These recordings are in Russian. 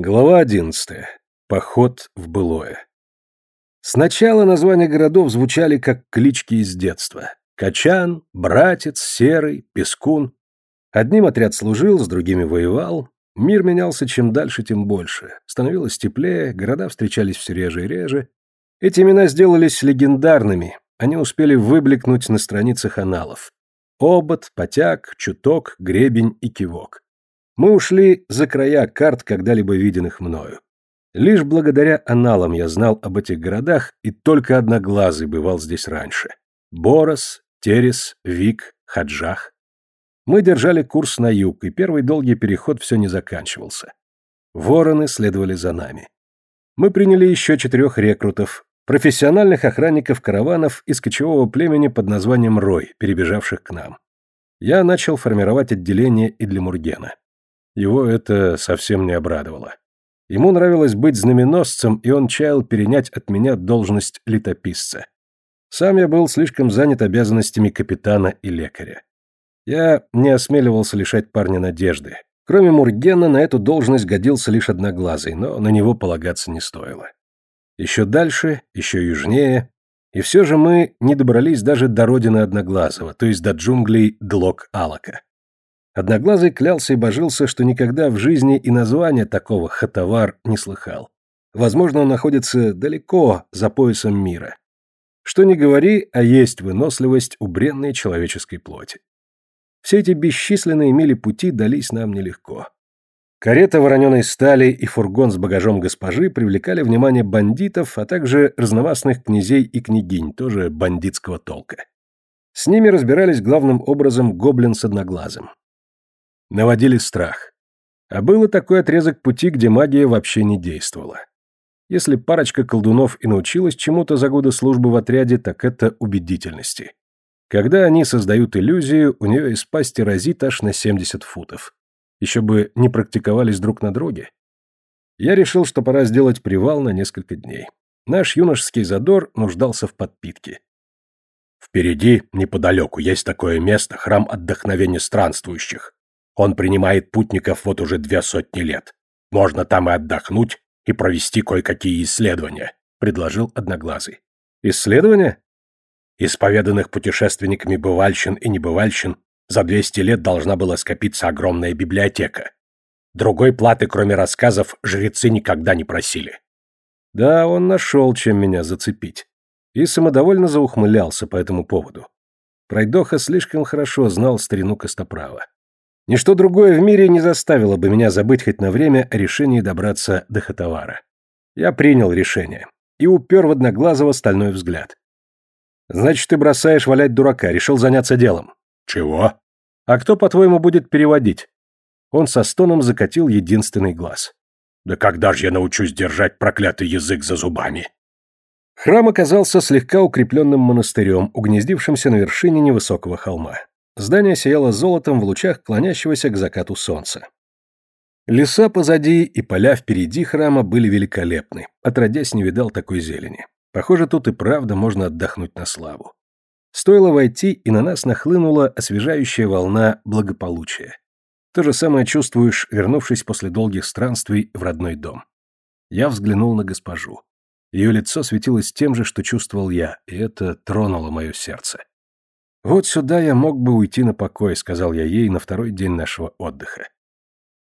Глава одиннадцатая. Поход в былое. Сначала названия городов звучали как клички из детства. Качан, Братец, Серый, Пескун. Одним отряд служил, с другими воевал. Мир менялся чем дальше, тем больше. Становилось теплее, города встречались все реже и реже. Эти имена сделались легендарными. Они успели выбликнуть на страницах аналов. Обод, Потяг, Чуток, Гребень и Кивок. Мы ушли за края карт, когда-либо виденных мною. Лишь благодаря аналам я знал об этих городах, и только одноглазый бывал здесь раньше. Борос, Терес, Вик, Хаджах. Мы держали курс на юг, и первый долгий переход все не заканчивался. Вороны следовали за нами. Мы приняли еще четырех рекрутов, профессиональных охранников караванов из кочевого племени под названием Рой, перебежавших к нам. Я начал формировать отделение и для Мургена. Его это совсем не обрадовало. Ему нравилось быть знаменосцем, и он чаял перенять от меня должность летописца. Сам я был слишком занят обязанностями капитана и лекаря. Я не осмеливался лишать парня надежды. Кроме Мургена, на эту должность годился лишь одноглазый, но на него полагаться не стоило. Еще дальше, еще южнее, и все же мы не добрались даже до родины Одноглазого, то есть до джунглей Длок-Алака. Одноглазый клялся и божился, что никогда в жизни и названия такого хатавар не слыхал. Возможно, он находится далеко за поясом мира. Что ни говори, а есть выносливость у бренной человеческой плоти. Все эти бесчисленные мили пути дались нам нелегко. Карета вороненой стали и фургон с багажом госпожи привлекали внимание бандитов, а также разновластных князей и княгинь, тоже бандитского толка. С ними разбирались главным образом гоблин с одноглазым наводили страх. А был такой отрезок пути, где магия вообще не действовала. Если парочка колдунов и научилась чему-то за годы службы в отряде, так это убедительности. Когда они создают иллюзию, у нее из пасти разит аж на 70 футов. Еще бы не практиковались друг на друге. Я решил, что пора сделать привал на несколько дней. Наш юношеский задор нуждался в подпитке. Впереди, неподалеку, есть такое место, храм отдохновения странствующих. Он принимает путников вот уже две сотни лет. Можно там и отдохнуть, и провести кое-какие исследования», — предложил Одноглазый. «Исследования?» Исповеданных путешественниками бывальщин и небывальщин за 200 лет должна была скопиться огромная библиотека. Другой платы, кроме рассказов, жрецы никогда не просили. Да, он нашел, чем меня зацепить. И самодовольно заухмылялся по этому поводу. Пройдоха слишком хорошо знал старину Костоправа. Ничто другое в мире не заставило бы меня забыть хоть на время о решении добраться до Хатавара. Я принял решение и упер в одноглазого стальной взгляд. «Значит, ты бросаешь валять дурака, решил заняться делом». «Чего?» «А кто, по-твоему, будет переводить?» Он со стоном закатил единственный глаз. «Да когда же я научусь держать проклятый язык за зубами?» Храм оказался слегка укрепленным монастырем, угнездившимся на вершине невысокого холма. Здание сияло золотом в лучах клонящегося к закату солнца. Леса позади и поля впереди храма были великолепны. Отродясь, не видал такой зелени. Похоже, тут и правда можно отдохнуть на славу. Стоило войти, и на нас нахлынула освежающая волна благополучия. То же самое чувствуешь, вернувшись после долгих странствий в родной дом. Я взглянул на госпожу. Ее лицо светилось тем же, что чувствовал я, и это тронуло мое сердце. «Вот сюда я мог бы уйти на покой», — сказал я ей на второй день нашего отдыха.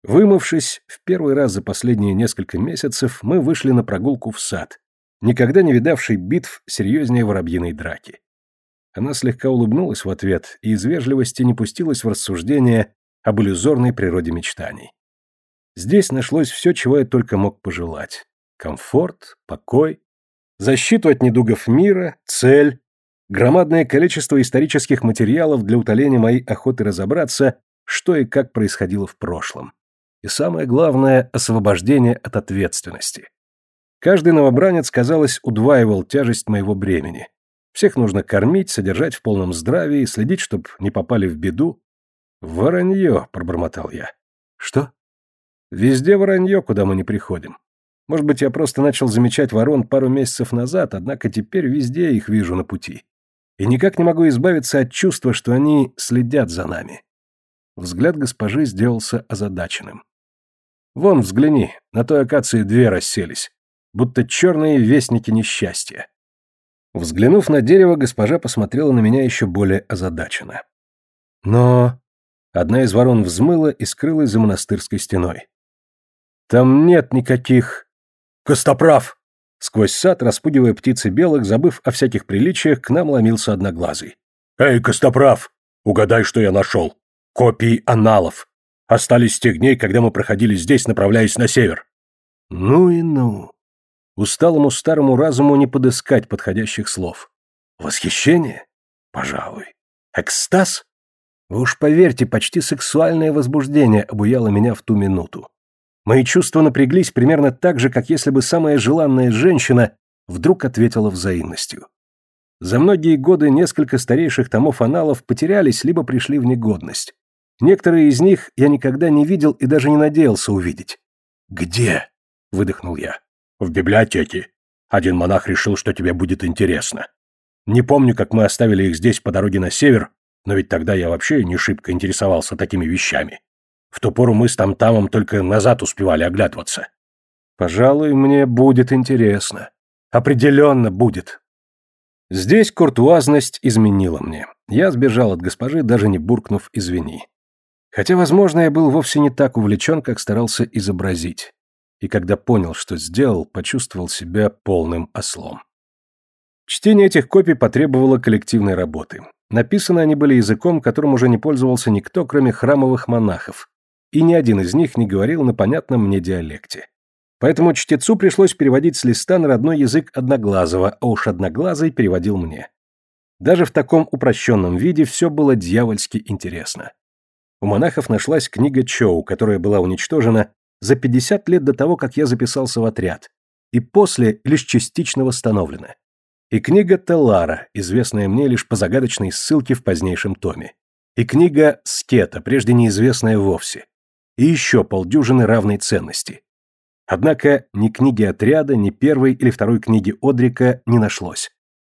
Вымывшись, в первый раз за последние несколько месяцев мы вышли на прогулку в сад, никогда не видавший битв серьезнее воробьиной драки. Она слегка улыбнулась в ответ и из вежливости не пустилась в рассуждение об иллюзорной природе мечтаний. Здесь нашлось все, чего я только мог пожелать. Комфорт, покой, защиту от недугов мира, цель, громадное количество исторических материалов для утоления моей охоты разобраться, что и как происходило в прошлом. И самое главное – освобождение от ответственности. Каждый новобранец, казалось, удваивал тяжесть моего бремени. Всех нужно кормить, содержать в полном здравии, следить, чтобы не попали в беду. «Воронье», — пробормотал я. «Что?» «Везде воронье, куда мы не приходим. Может быть, я просто начал замечать ворон пару месяцев назад, однако теперь везде их вижу на пути и никак не могу избавиться от чувства, что они следят за нами. Взгляд госпожи сделался озадаченным. Вон, взгляни, на той акации две расселись, будто черные вестники несчастья. Взглянув на дерево, госпожа посмотрела на меня еще более озадаченно. Но... Одна из ворон взмыла и скрылась за монастырской стеной. Там нет никаких... Костоправ! Сквозь сад, распугивая птицы белых, забыв о всяких приличиях, к нам ломился одноглазый. «Эй, Костоправ! Угадай, что я нашел! Копии аналов! Остались с тех дней, когда мы проходили здесь, направляясь на север!» Ну и ну! Усталому старому разуму не подыскать подходящих слов. Восхищение? Пожалуй. Экстаз? Вы уж поверьте, почти сексуальное возбуждение обуяло меня в ту минуту. Мои чувства напряглись примерно так же, как если бы самая желанная женщина вдруг ответила взаимностью. За многие годы несколько старейших томов аналов потерялись либо пришли в негодность. Некоторые из них я никогда не видел и даже не надеялся увидеть. «Где?» — выдохнул я. В библиотеке. Один монах решил, что тебе будет интересно. Не помню, как мы оставили их здесь по дороге на север, но ведь тогда я вообще не шибко интересовался такими вещами. В ту пору мы с Тамтамом только назад успевали оглядываться. Пожалуй, мне будет интересно. Определенно будет. Здесь куртуазность изменила мне. Я сбежал от госпожи, даже не буркнув «извини». Хотя, возможно, я был вовсе не так увлечен, как старался изобразить и когда понял, что сделал, почувствовал себя полным ослом. Чтение этих копий потребовало коллективной работы. Написаны они были языком, которым уже не пользовался никто, кроме храмовых монахов, и ни один из них не говорил на понятном мне диалекте. Поэтому чтецу пришлось переводить с листа на родной язык Одноглазого, а уж Одноглазый переводил мне. Даже в таком упрощенном виде все было дьявольски интересно. У монахов нашлась книга Чоу, которая была уничтожена за 50 лет до того, как я записался в отряд, и после лишь частично восстановлена. И книга Теллара, известная мне лишь по загадочной ссылке в позднейшем томе. И книга Скета, прежде неизвестная вовсе. И еще полдюжины равной ценности. Однако ни книги отряда, ни первой или второй книги Одрика не нашлось.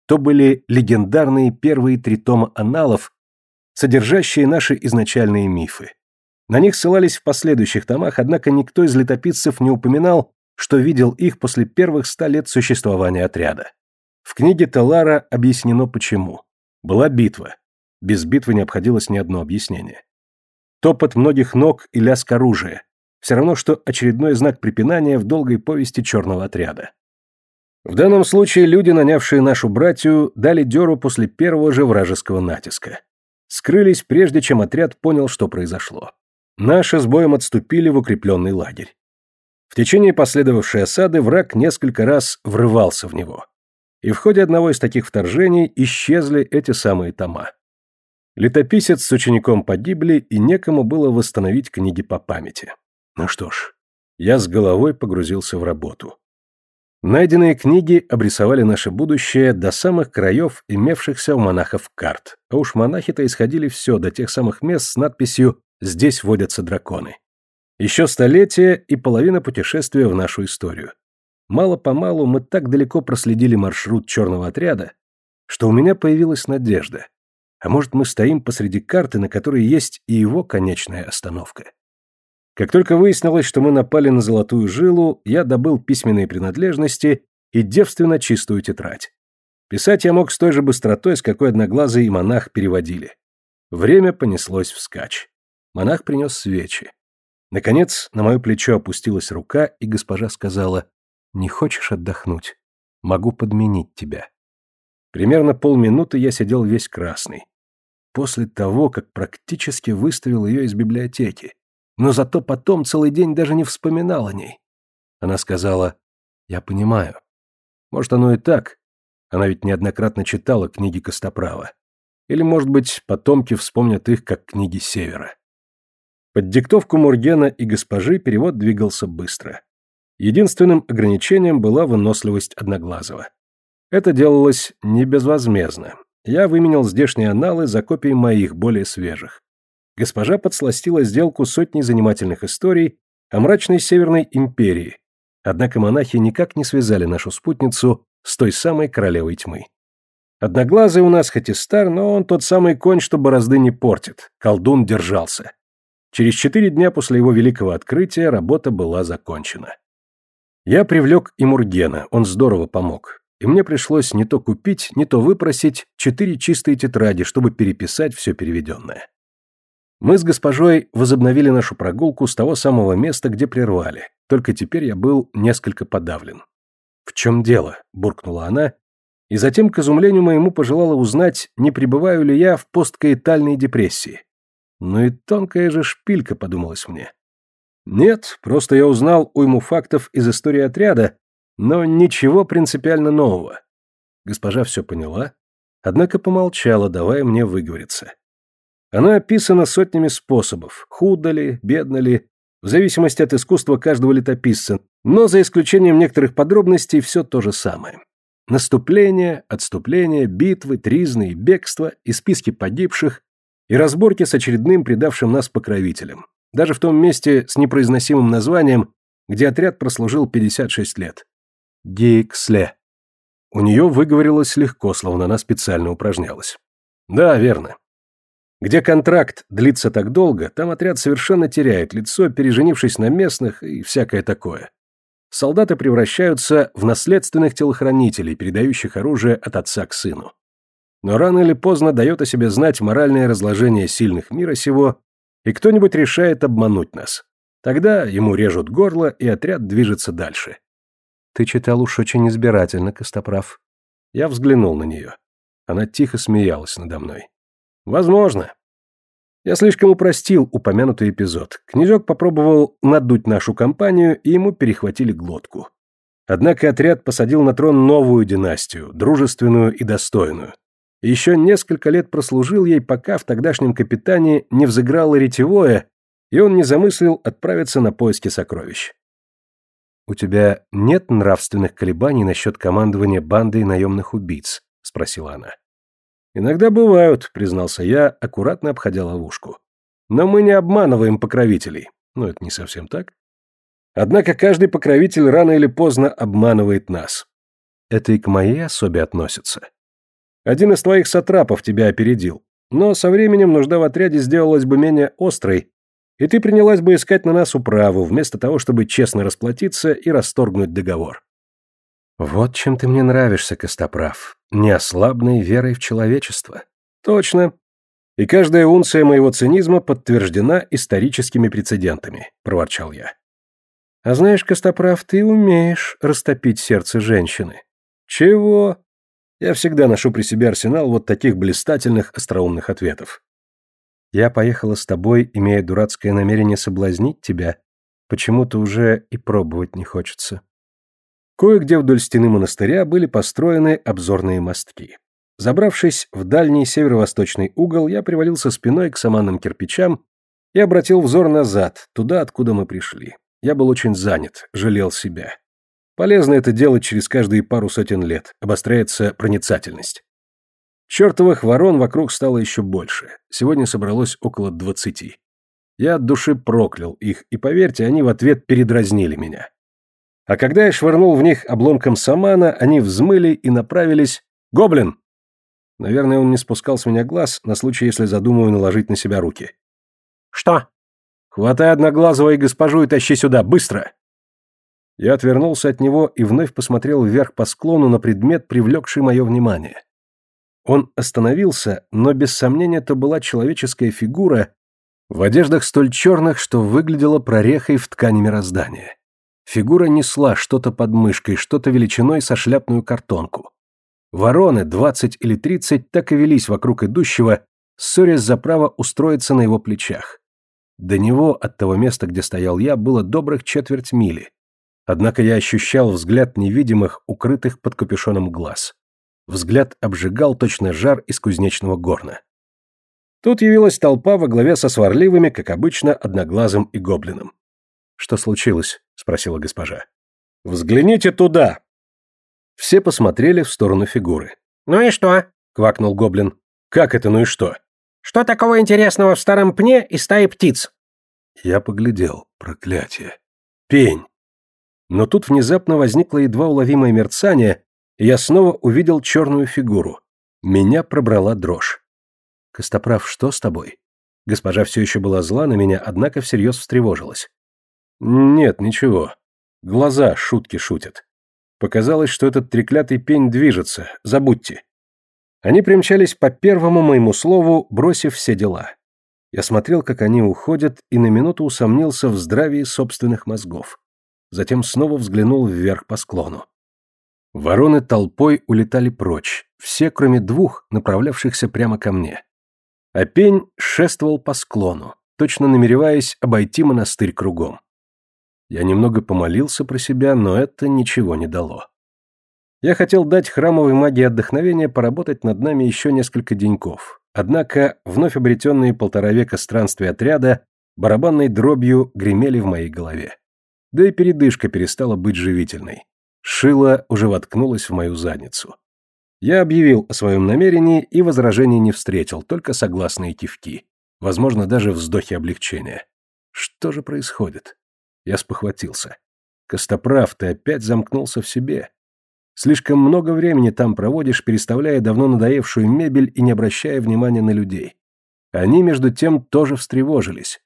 То были легендарные первые три тома аналов, содержащие наши изначальные мифы. На них ссылались в последующих томах, однако никто из летописцев не упоминал, что видел их после первых ста лет существования отряда. В книге Телара объяснено почему. Была битва. Без битвы не обходилось ни одно объяснение. Топот многих ног и лязг оружия. Все равно, что очередной знак препинания в долгой повести черного отряда. В данном случае люди, нанявшие нашу братью, дали дёру после первого же вражеского натиска. Скрылись, прежде чем отряд понял, что произошло. Наши с боем отступили в укрепленный лагерь. В течение последовавшей осады враг несколько раз врывался в него. И в ходе одного из таких вторжений исчезли эти самые тома. Летописец с учеником погибли, и некому было восстановить книги по памяти. Ну что ж, я с головой погрузился в работу. Найденные книги обрисовали наше будущее до самых краев имевшихся у монахов карт, а уж монахи-то исходили все до тех самых мест с надписью Здесь водятся драконы. Еще столетие и половина путешествия в нашу историю. Мало-помалу мы так далеко проследили маршрут черного отряда, что у меня появилась надежда. А может, мы стоим посреди карты, на которой есть и его конечная остановка. Как только выяснилось, что мы напали на золотую жилу, я добыл письменные принадлежности и девственно чистую тетрадь. Писать я мог с той же быстротой, с какой одноглазый и монах переводили. Время понеслось вскачь. Монах принес свечи. Наконец, на мое плечо опустилась рука, и госпожа сказала, «Не хочешь отдохнуть? Могу подменить тебя». Примерно полминуты я сидел весь красный. После того, как практически выставил ее из библиотеки. Но зато потом целый день даже не вспоминал о ней. Она сказала, «Я понимаю. Может, оно и так. Она ведь неоднократно читала книги Костоправа. Или, может быть, потомки вспомнят их как книги Севера. Под диктовку Мургена и госпожи перевод двигался быстро. Единственным ограничением была выносливость Одноглазого. Это делалось не безвозмездно. Я выменял здешние аналы за копии моих, более свежих. Госпожа подсластила сделку сотней занимательных историй о мрачной Северной империи, однако монахи никак не связали нашу спутницу с той самой королевой тьмы. Одноглазый у нас хоть и стар, но он тот самый конь, что борозды не портит. Колдун держался. Через четыре дня после его великого открытия работа была закончена. Я привлек и Мургена, он здорово помог. И мне пришлось не то купить, не то выпросить четыре чистые тетради, чтобы переписать все переведенное. Мы с госпожой возобновили нашу прогулку с того самого места, где прервали, только теперь я был несколько подавлен. «В чем дело?» – буркнула она, и затем, к изумлению моему, пожелала узнать, не пребываю ли я в посткаэтальной депрессии. Ну и тонкая же шпилька, подумалось мне. Нет, просто я узнал уйму фактов из истории отряда, но ничего принципиально нового. Госпожа все поняла, однако помолчала, давая мне выговориться. Она описана сотнями способов, худо ли, бедно ли, в зависимости от искусства каждого летописца, но за исключением некоторых подробностей все то же самое. Наступление, отступление, битвы, тризны и бегство, и списки погибших, и разборки с очередным предавшим нас покровителем. Даже в том месте с непроизносимым названием, где отряд прослужил 56 лет. Гейксле. У нее выговорилось легко, словно она специально упражнялась. Да, верно. Где контракт длится так долго, там отряд совершенно теряет лицо, переженившись на местных и всякое такое. Солдаты превращаются в наследственных телохранителей, передающих оружие от отца к сыну. Но рано или поздно дает о себе знать моральное разложение сильных мира сего, и кто-нибудь решает обмануть нас. Тогда ему режут горло, и отряд движется дальше. Ты читал уж очень избирательно, Костоправ. Я взглянул на нее. Она тихо смеялась надо мной. Возможно. Я слишком упростил упомянутый эпизод. Князек попробовал надуть нашу компанию, и ему перехватили глотку. Однако отряд посадил на трон новую династию, дружественную и достойную еще несколько лет прослужил ей, пока в тогдашнем капитане не взыграло ретевое, и он не замыслил отправиться на поиски сокровищ. «У тебя нет нравственных колебаний насчет командования бандой наемных убийц?» — спросила она. «Иногда бывают», — признался я, аккуратно обходя ловушку. «Но мы не обманываем покровителей. Ну, это не совсем так. Однако каждый покровитель рано или поздно обманывает нас. Это и к моей особе относится. Один из твоих сатрапов тебя опередил. Но со временем нужда в отряде сделалась бы менее острой, и ты принялась бы искать на нас управу, вместо того, чтобы честно расплатиться и расторгнуть договор. Вот чем ты мне нравишься, Костоправ. Неослабной верой в человечество. Точно. И каждая унция моего цинизма подтверждена историческими прецедентами, проворчал я. А знаешь, Костоправ, ты умеешь растопить сердце женщины. Чего? Я всегда ношу при себе арсенал вот таких блистательных остроумных ответов. Я поехала с тобой, имея дурацкое намерение соблазнить тебя. Почему-то уже и пробовать не хочется. Кое-где вдоль стены монастыря были построены обзорные мостки. Забравшись в дальний северо-восточный угол, я привалился спиной к саманным кирпичам и обратил взор назад, туда, откуда мы пришли. Я был очень занят, жалел себя. Полезно это делать через каждые пару сотен лет, обостряется проницательность. Чертовых ворон вокруг стало еще больше. Сегодня собралось около двадцати. Я от души проклял их, и, поверьте, они в ответ передразнили меня. А когда я швырнул в них обломком самана, они взмыли и направились... «Гоблин!» Наверное, он не спускал с меня глаз на случай, если задумаю наложить на себя руки. «Что?» «Хватай одноглазого и госпожу и тащи сюда, быстро!» Я отвернулся от него и вновь посмотрел вверх по склону на предмет, привлекший мое внимание. Он остановился, но без сомнения это была человеческая фигура в одеждах столь черных, что выглядела прорехой в ткани мироздания. Фигура несла что-то под мышкой, что-то величиной со шляпную картонку. Вороны, двадцать или тридцать, так и велись вокруг идущего, ссорясь за право устроиться на его плечах. До него, от того места, где стоял я, было добрых четверть мили. Однако я ощущал взгляд невидимых, укрытых под капюшоном глаз. Взгляд обжигал точно жар из кузнечного горна. Тут явилась толпа во главе со сварливыми, как обычно, одноглазым и гоблином. «Что случилось?» — спросила госпожа. «Взгляните туда!» Все посмотрели в сторону фигуры. «Ну и что?» — квакнул гоблин. «Как это ну и что?» «Что такого интересного в старом пне и стае птиц?» Я поглядел. Проклятие. Пень. Но тут внезапно возникло едва уловимое мерцание, я снова увидел черную фигуру. Меня пробрала дрожь. «Костоправ, что с тобой?» Госпожа все еще была зла на меня, однако всерьез встревожилась. Нет, ничего. Глаза шутки шутят. Показалось, что этот треклятый пень движется, забудьте. Они примчались по первому моему слову, бросив все дела. Я смотрел, как они уходят, и на минуту усомнился в здравии собственных мозгов. Затем снова взглянул вверх по склону. Вороны толпой улетали прочь, все, кроме двух, направлявшихся прямо ко мне. А пень шествовал по склону, точно намереваясь обойти монастырь кругом. Я немного помолился про себя, но это ничего не дало. Я хотел дать храмовой магии отдохновения поработать над нами еще несколько деньков. Однако вновь обретенные полтора века странствия отряда барабанной дробью гремели в моей голове. Да и передышка перестала быть живительной. Шило уже воткнулось в мою задницу. Я объявил о своем намерении и возражений не встретил, только согласные кивки. Возможно, даже вздохи облегчения. Что же происходит? Я спохватился. Костоправ, ты опять замкнулся в себе. Слишком много времени там проводишь, переставляя давно надоевшую мебель и не обращая внимания на людей. Они, между тем, тоже встревожились.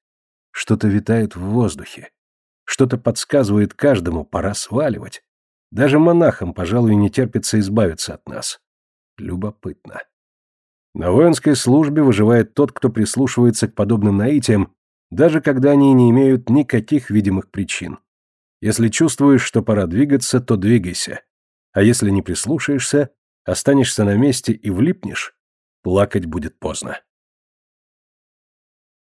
Что-то витает в воздухе. Что-то подсказывает каждому, пора сваливать. Даже монахам, пожалуй, не терпится избавиться от нас. Любопытно. На воинской службе выживает тот, кто прислушивается к подобным наитиям, даже когда они не имеют никаких видимых причин. Если чувствуешь, что пора двигаться, то двигайся. А если не прислушаешься, останешься на месте и влипнешь, плакать будет поздно.